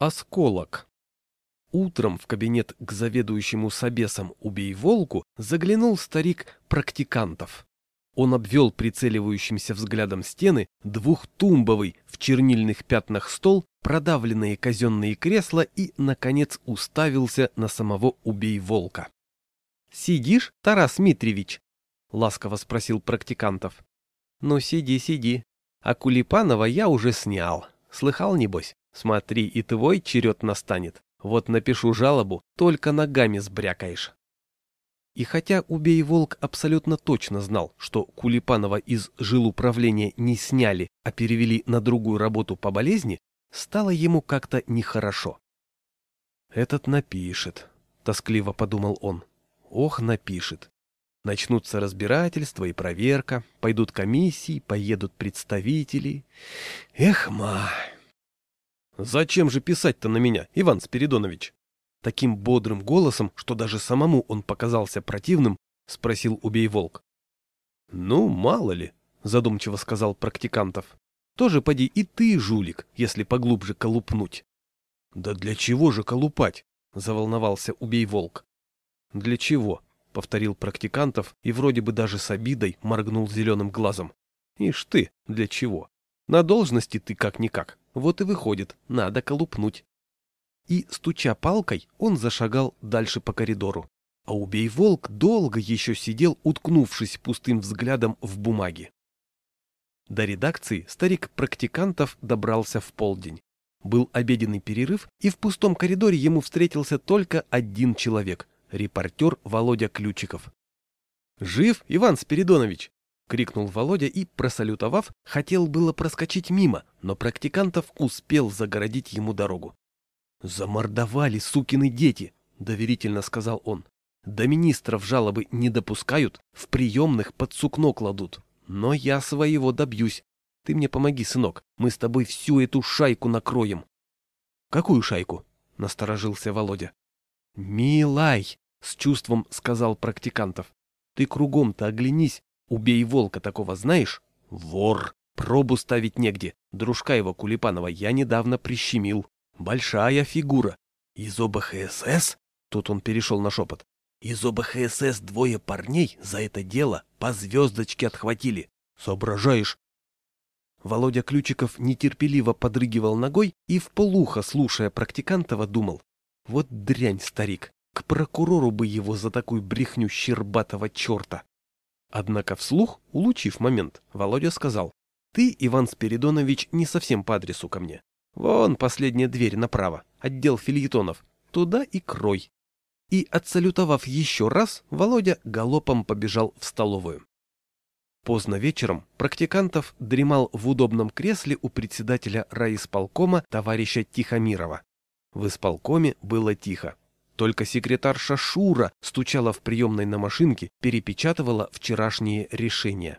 Осколок. Утром в кабинет к заведующему собесом «Убей волку» заглянул старик практикантов. Он обвел прицеливающимся взглядом стены, двухтумбовый в чернильных пятнах стол, продавленные казенные кресла и, наконец, уставился на самого «Убей волка». «Сидишь, Тарас Митревич?» — ласково спросил практикантов. «Ну, сиди, сиди. А Кулипанова я уже снял. Слыхал, небось?» Смотри, и твой черед настанет. Вот напишу жалобу, только ногами сбрякаешь. И хотя Убей Волк абсолютно точно знал, что Кулипанова из жил управления не сняли, а перевели на другую работу по болезни, стало ему как-то нехорошо. «Этот напишет», — тоскливо подумал он. «Ох, напишет. Начнутся разбирательства и проверка, пойдут комиссии, поедут представители. Эх, ма!» «Зачем же писать-то на меня, Иван Спиридонович?» Таким бодрым голосом, что даже самому он показался противным, спросил убей волк. «Ну, мало ли», — задумчиво сказал практикантов. «Тоже поди и ты, жулик, если поглубже колупнуть». «Да для чего же колупать?» — заволновался убей волк. «Для чего?» — повторил практикантов и вроде бы даже с обидой моргнул зеленым глазом. «Ишь ты, для чего? На должности ты как-никак. Вот и выходит, надо колупнуть. И, стуча палкой, он зашагал дальше по коридору. А убей-волк долго еще сидел, уткнувшись пустым взглядом в бумаге. До редакции старик практикантов добрался в полдень. Был обеденный перерыв, и в пустом коридоре ему встретился только один человек — репортер Володя Ключиков. «Жив, Иван Спиридонович?» Крикнул Володя и, просалютовав, хотел было проскочить мимо, но практикантов успел загородить ему дорогу. «Замордовали, сукины дети!» — доверительно сказал он. «До министров жалобы не допускают, в приемных под сукно кладут. Но я своего добьюсь. Ты мне помоги, сынок, мы с тобой всю эту шайку накроем». «Какую шайку?» — насторожился Володя. «Милай!» — с чувством сказал практикантов. «Ты кругом-то оглянись, Убей волка такого знаешь? Вор. Пробу ставить негде. Дружка его Кулипанова я недавно прищемил. Большая фигура. Из ОБХСС? Тут он перешел на шепот. Из ОБХСС двое парней за это дело по звездочке отхватили. Соображаешь? Володя Ключиков нетерпеливо подрыгивал ногой и вполуха, слушая практикантова, думал. Вот дрянь, старик, к прокурору бы его за такую брехню щербатого черта. Однако вслух, улучив момент, Володя сказал, «Ты, Иван Спиридонович, не совсем по адресу ко мне. Вон последняя дверь направо, отдел фильетонов. Туда и крой». И, отсалютовав еще раз, Володя галопом побежал в столовую. Поздно вечером практикантов дремал в удобном кресле у председателя райисполкома товарища Тихомирова. В исполкоме было тихо. Только секретарша Шура стучала в приемной на машинке, перепечатывала вчерашние решения.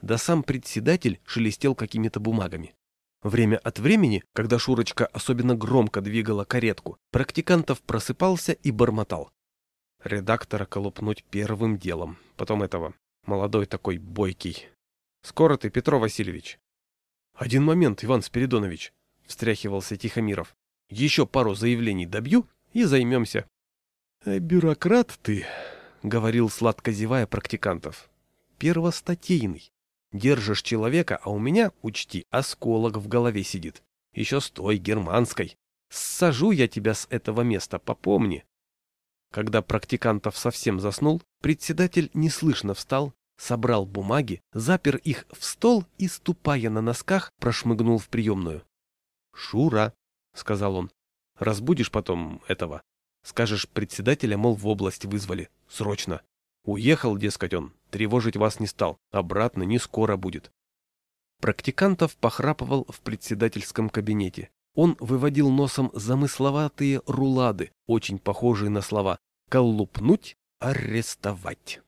Да сам председатель шелестел какими-то бумагами. Время от времени, когда Шурочка особенно громко двигала каретку, практикантов просыпался и бормотал. Редактора колупнуть первым делом, потом этого, молодой такой бойкий. Скоро ты, Петро Васильевич. Один момент, Иван Спиридонович, встряхивался Тихомиров. Еще пару заявлений добью и займемся. «Э, «Бюрократ ты», — говорил сладко зевая практикантов. «Первостатейный. Держишь человека, а у меня, учти, осколок в голове сидит. Еще с той германской. Сажу я тебя с этого места, попомни». Когда практикантов совсем заснул, председатель неслышно встал, собрал бумаги, запер их в стол и, ступая на носках, прошмыгнул в приемную. «Шура», — сказал он, — «разбудишь потом этого, Скажешь, председателя, мол, в область вызвали. Срочно. Уехал, дескать, он. Тревожить вас не стал. Обратно не скоро будет. Практикантов похрапывал в председательском кабинете. Он выводил носом замысловатые рулады, очень похожие на слова «коллупнуть», «арестовать».